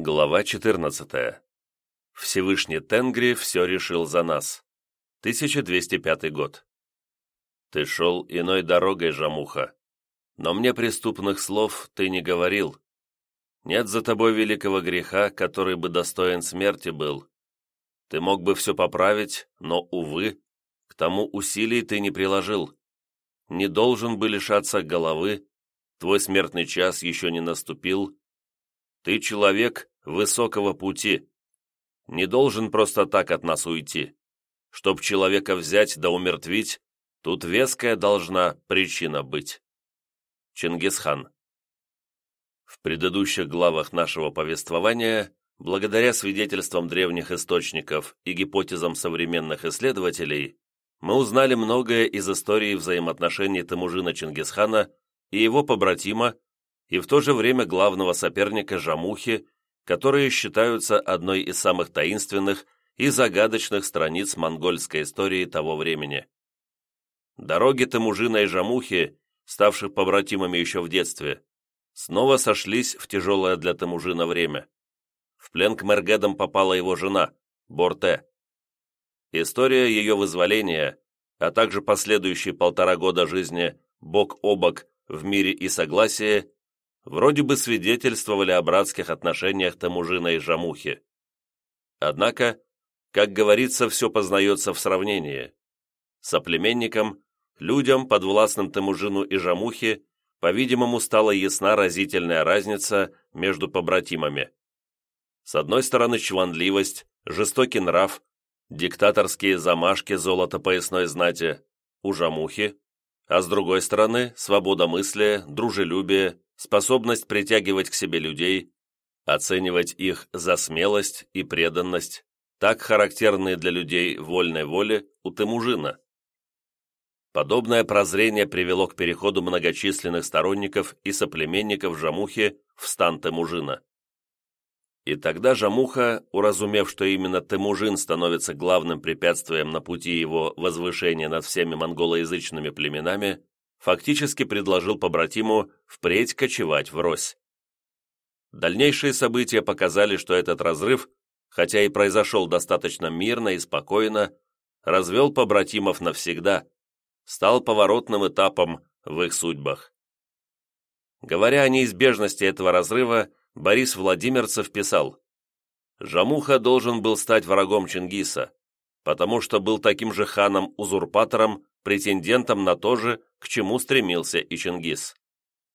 Глава 14. Всевышний Тенгри все решил за нас. 1205 год. Ты шел иной дорогой, Жамуха, но мне преступных слов ты не говорил. Нет за тобой великого греха, который бы достоин смерти был. Ты мог бы все поправить, но, увы, к тому усилий ты не приложил. Не должен бы лишаться головы, твой смертный час еще не наступил, ты человек высокого пути. Не должен просто так от нас уйти. Чтоб человека взять да умертвить, тут веская должна причина быть. Чингисхан В предыдущих главах нашего повествования, благодаря свидетельствам древних источников и гипотезам современных исследователей, мы узнали многое из истории взаимоотношений Тамужина Чингисхана и его побратима и в то же время главного соперника Жамухи, которые считаются одной из самых таинственных и загадочных страниц монгольской истории того времени. Дороги Тамужина и Жамухи, ставших побратимами еще в детстве, снова сошлись в тяжелое для Тамужина время. В плен к Мергедам попала его жена, Борте. История ее вызволения, а также последующие полтора года жизни бок о бок в мире и согласии вроде бы свидетельствовали о братских отношениях Тамужина и Жамухи. Однако, как говорится, все познается в сравнении. Соплеменникам, людям, подвластным Тамужину и Жамухе, по-видимому, стала ясна разительная разница между побратимами. С одной стороны, чванливость, жестокий нрав, диктаторские замашки золота поясной знати у Жамухи, а с другой стороны, свобода мысли, дружелюбие, способность притягивать к себе людей, оценивать их за смелость и преданность, так характерные для людей вольной воли у Темужина. Подобное прозрение привело к переходу многочисленных сторонников и соплеменников Жамухи в стан Темужина. И тогда Жамуха, уразумев, что именно Темужин становится главным препятствием на пути его возвышения над всеми монголоязычными племенами, фактически предложил побратиму впредь кочевать врозь. Дальнейшие события показали, что этот разрыв, хотя и произошел достаточно мирно и спокойно, развел побратимов навсегда, стал поворотным этапом в их судьбах. Говоря о неизбежности этого разрыва, Борис Владимирцев писал, «Жамуха должен был стать врагом Чингиса, потому что был таким же ханом-узурпатором, претендентом на то же, к чему стремился и Чингис.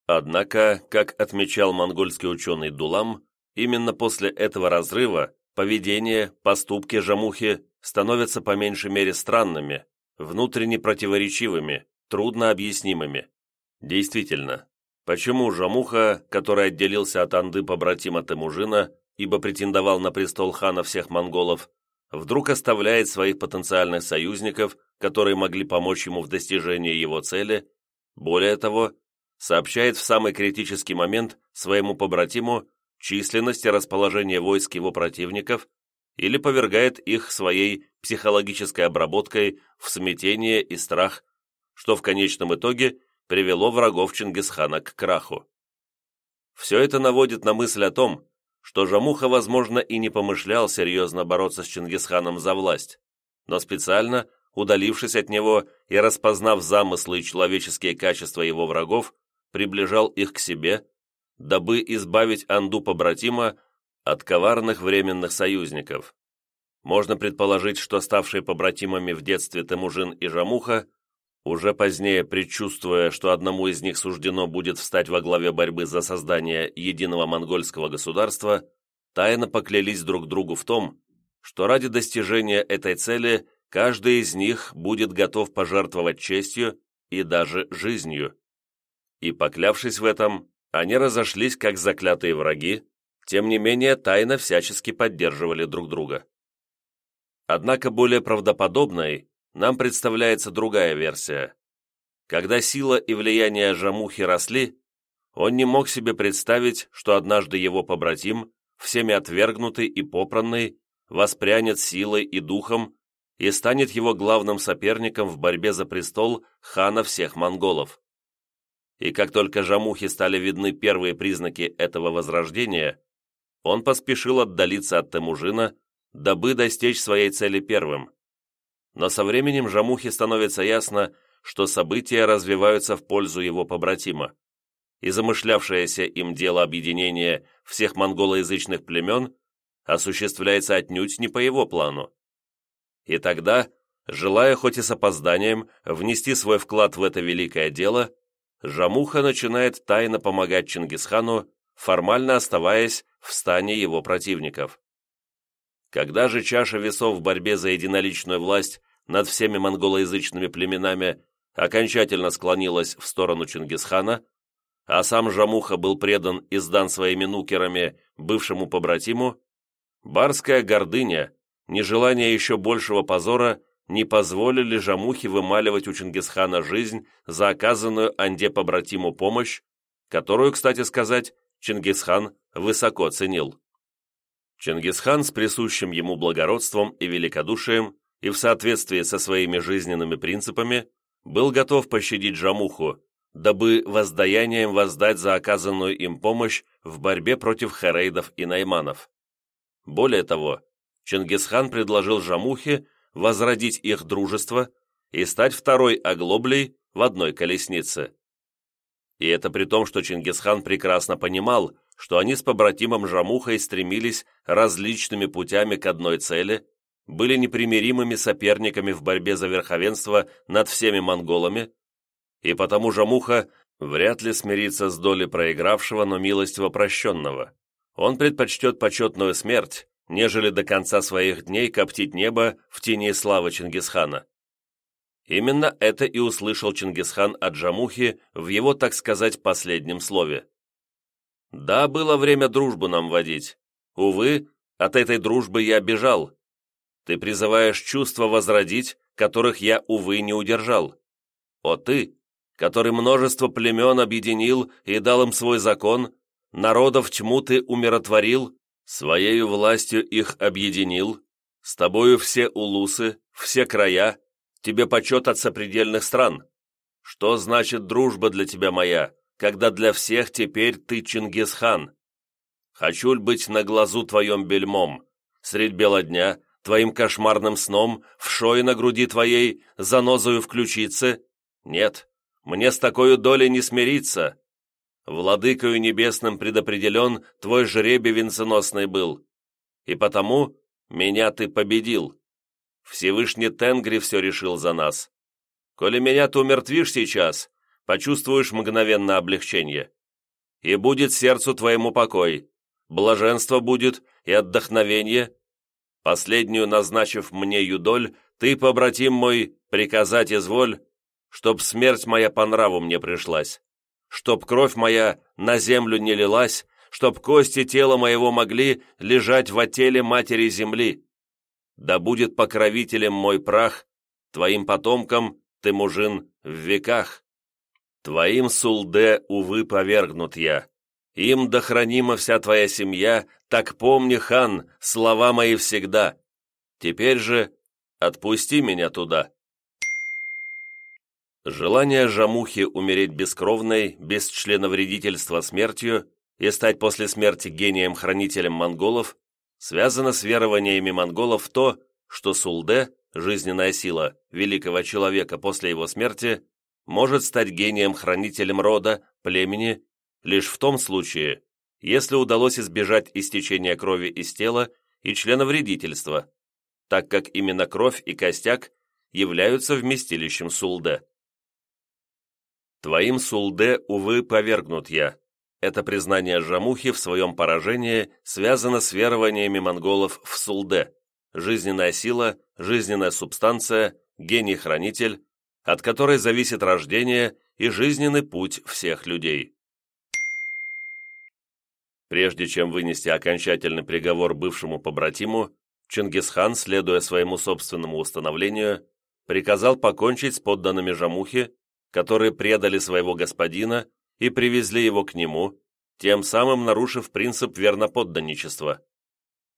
Однако, как отмечал монгольский ученый Дулам, именно после этого разрыва поведение, поступки Жамухи становятся по меньшей мере странными, внутренне противоречивыми, трудно объяснимыми. Действительно, почему Жамуха, который отделился от Анды побратима Темужина, ибо претендовал на престол хана всех монголов, вдруг оставляет своих потенциальных союзников, которые могли помочь ему в достижении его цели, более того, сообщает в самый критический момент своему побратиму численность и расположение войск его противников или повергает их своей психологической обработкой в смятение и страх, что в конечном итоге привело врагов Чингисхана к краху. Все это наводит на мысль о том, что Жамуха, возможно, и не помышлял серьезно бороться с Чингисханом за власть, но специально, удалившись от него и распознав замыслы и человеческие качества его врагов, приближал их к себе, дабы избавить Анду побратима от коварных временных союзников. Можно предположить, что ставшие побратимами в детстве Темужин и Жамуха, уже позднее предчувствуя, что одному из них суждено будет встать во главе борьбы за создание единого монгольского государства, тайно поклялись друг другу в том, что ради достижения этой цели каждый из них будет готов пожертвовать честью и даже жизнью. И поклявшись в этом, они разошлись как заклятые враги, тем не менее тайно всячески поддерживали друг друга. Однако более правдоподобной нам представляется другая версия. Когда сила и влияние Жамухи росли, он не мог себе представить, что однажды его побратим, всеми отвергнутый и попранный, воспрянет силой и духом и станет его главным соперником в борьбе за престол хана всех монголов. И как только Жамухе стали видны первые признаки этого возрождения, он поспешил отдалиться от Темужина, дабы достичь своей цели первым. Но со временем Жамухе становится ясно, что события развиваются в пользу его побратима, и замышлявшееся им дело объединения всех монголоязычных племен осуществляется отнюдь не по его плану. И тогда, желая хоть и с опозданием внести свой вклад в это великое дело, Жамуха начинает тайно помогать Чингисхану, формально оставаясь в стане его противников. Когда же чаша весов в борьбе за единоличную власть над всеми монголоязычными племенами окончательно склонилась в сторону Чингисхана, а сам Жамуха был предан и сдан своими нукерами бывшему побратиму, барская гордыня, нежелание еще большего позора не позволили Жамухе вымаливать у Чингисхана жизнь за оказанную Анде побратиму помощь, которую, кстати сказать, Чингисхан высоко ценил. Чингисхан с присущим ему благородством и великодушием и в соответствии со своими жизненными принципами был готов пощадить Жамуху, дабы воздаянием воздать за оказанную им помощь в борьбе против херейдов и найманов. Более того, Чингисхан предложил Жамухе возродить их дружество и стать второй оглоблей в одной колеснице. И это при том, что Чингисхан прекрасно понимал, что они с побратимом Жамухой стремились различными путями к одной цели, были непримиримыми соперниками в борьбе за верховенство над всеми монголами, и потому Жамуха вряд ли смирится с долей проигравшего, но милостиво прощенного. Он предпочтет почетную смерть, нежели до конца своих дней коптить небо в тени славы Чингисхана. Именно это и услышал Чингисхан от Жамухи в его, так сказать, последнем слове. Да, было время дружбу нам водить. Увы, от этой дружбы я бежал. Ты призываешь чувства возродить, которых я, увы, не удержал. О ты, который множество племен объединил и дал им свой закон, народов тьму ты умиротворил, своею властью их объединил, с тобою все улусы, все края, тебе почет от сопредельных стран. Что значит дружба для тебя моя? Когда для всех теперь ты Чингисхан. Хочу ль быть на глазу твоем бельмом, средь бела дня, твоим кошмарным сном, в шое на груди твоей, занозою в ключице? Нет, мне с такой долей не смириться. Владыкою небесным предопределен твой жребий венценосный был, и потому меня ты победил. Всевышний Тенгри все решил за нас. Коли меня ты умертвишь сейчас, почувствуешь мгновенно облегчение. И будет сердцу твоему покой, блаженство будет и отдохновение. Последнюю назначив мне юдоль, ты, побратим мой, приказать изволь, чтоб смерть моя по нраву мне пришлась, чтоб кровь моя на землю не лилась, чтоб кости тела моего могли лежать в теле матери земли. Да будет покровителем мой прах, твоим потомкам ты, мужин, в веках. Твоим, Сулде, увы, повергнут я. Им дохранима вся твоя семья, так помни, хан, слова мои всегда. Теперь же отпусти меня туда». Желание Жамухи умереть бескровной, без членовредительства смертью и стать после смерти гением-хранителем монголов связано с верованиями монголов в то, что Сулде, жизненная сила великого человека после его смерти, может стать гением-хранителем рода, племени, лишь в том случае, если удалось избежать истечения крови из тела и членовредительства, так как именно кровь и костяк являются вместилищем Сулде. Твоим Сулде, увы, повергнут я. Это признание Жамухи в своем поражении связано с верованиями монголов в Сулде, жизненная сила, жизненная субстанция, гений-хранитель, от которой зависит рождение и жизненный путь всех людей. Прежде чем вынести окончательный приговор бывшему побратиму, Чингисхан, следуя своему собственному установлению, приказал покончить с подданными Жамухи, которые предали своего господина и привезли его к нему, тем самым нарушив принцип верноподданничества.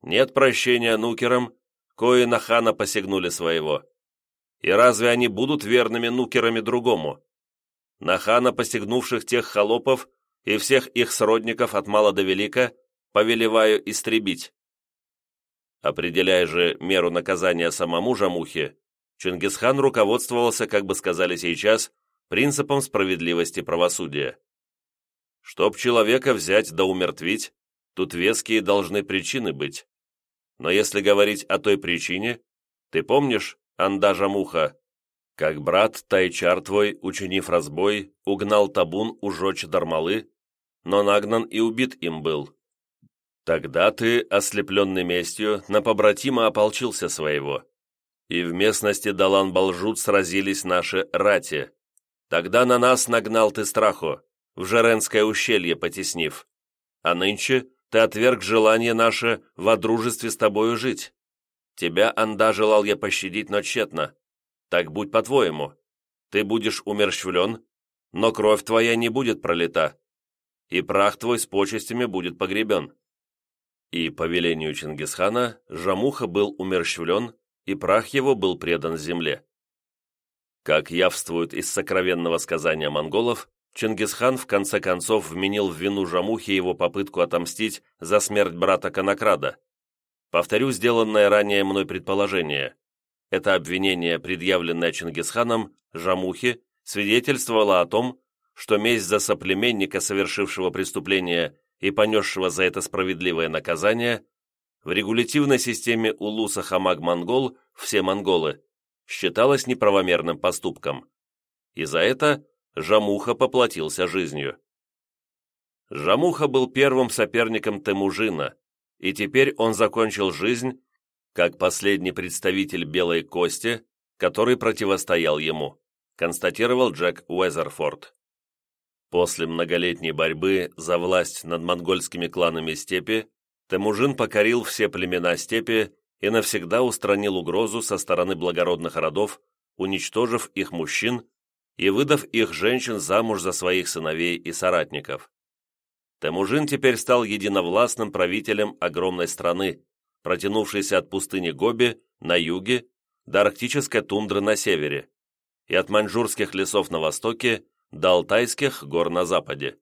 Нет прощения нукерам, кои на хана посягнули своего. И разве они будут верными нукерами другому? На хана, постигнувших тех холопов и всех их сродников от мала до велика, повелеваю истребить. Определяя же меру наказания самому Жамухе, Чингисхан руководствовался, как бы сказали сейчас, принципом справедливости правосудия. Чтоб человека взять да умертвить, тут веские должны причины быть. Но если говорить о той причине, ты помнишь, Андажа Муха, как брат Тайчар твой, учинив разбой, угнал табун ужочь дармалы, но нагнан и убит им был. Тогда ты, ослепленный местью, на побратима ополчился своего, и в местности Далан-Балжут сразились наши рати. Тогда на нас нагнал ты страху, в Жаренское ущелье потеснив. А нынче ты отверг желание наше во дружестве с тобою жить. Тебя, Анда, желал я пощадить, но тщетно. Так будь по-твоему. Ты будешь умерщвлен, но кровь твоя не будет пролита, и прах твой с почестями будет погребен». И по велению Чингисхана Жамуха был умерщвлен, и прах его был предан земле. Как явствует из сокровенного сказания монголов, Чингисхан в конце концов вменил в вину Жамухи его попытку отомстить за смерть брата Конокрада. Повторю сделанное ранее мной предположение. Это обвинение, предъявленное Чингисханом, Жамухе, свидетельствовало о том, что месть за соплеменника, совершившего преступление и понесшего за это справедливое наказание, в регулятивной системе Улуса Хамаг-Монгол все монголы считалась неправомерным поступком. И за это Жамуха поплатился жизнью. Жамуха был первым соперником Темужина, и теперь он закончил жизнь как последний представитель белой кости, который противостоял ему, констатировал Джек Уэзерфорд. После многолетней борьбы за власть над монгольскими кланами степи, Темужин покорил все племена степи и навсегда устранил угрозу со стороны благородных родов, уничтожив их мужчин и выдав их женщин замуж за своих сыновей и соратников. Темужин теперь стал единовластным правителем огромной страны, протянувшейся от пустыни Гоби на юге до арктической тундры на севере и от маньчжурских лесов на востоке до Алтайских гор на западе.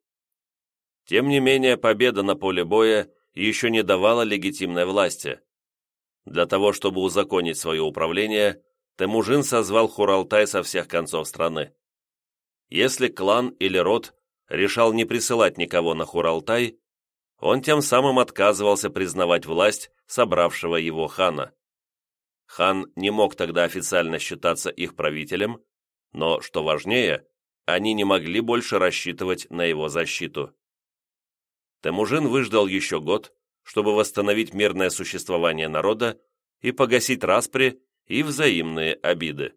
Тем не менее, победа на поле боя еще не давала легитимной власти. Для того, чтобы узаконить свое управление, Темужин созвал Хуралтай со всех концов страны. Если клан или род решал не присылать никого на Хуралтай, он тем самым отказывался признавать власть собравшего его хана. Хан не мог тогда официально считаться их правителем, но, что важнее, они не могли больше рассчитывать на его защиту. Темужин выждал еще год, чтобы восстановить мирное существование народа и погасить распри и взаимные обиды.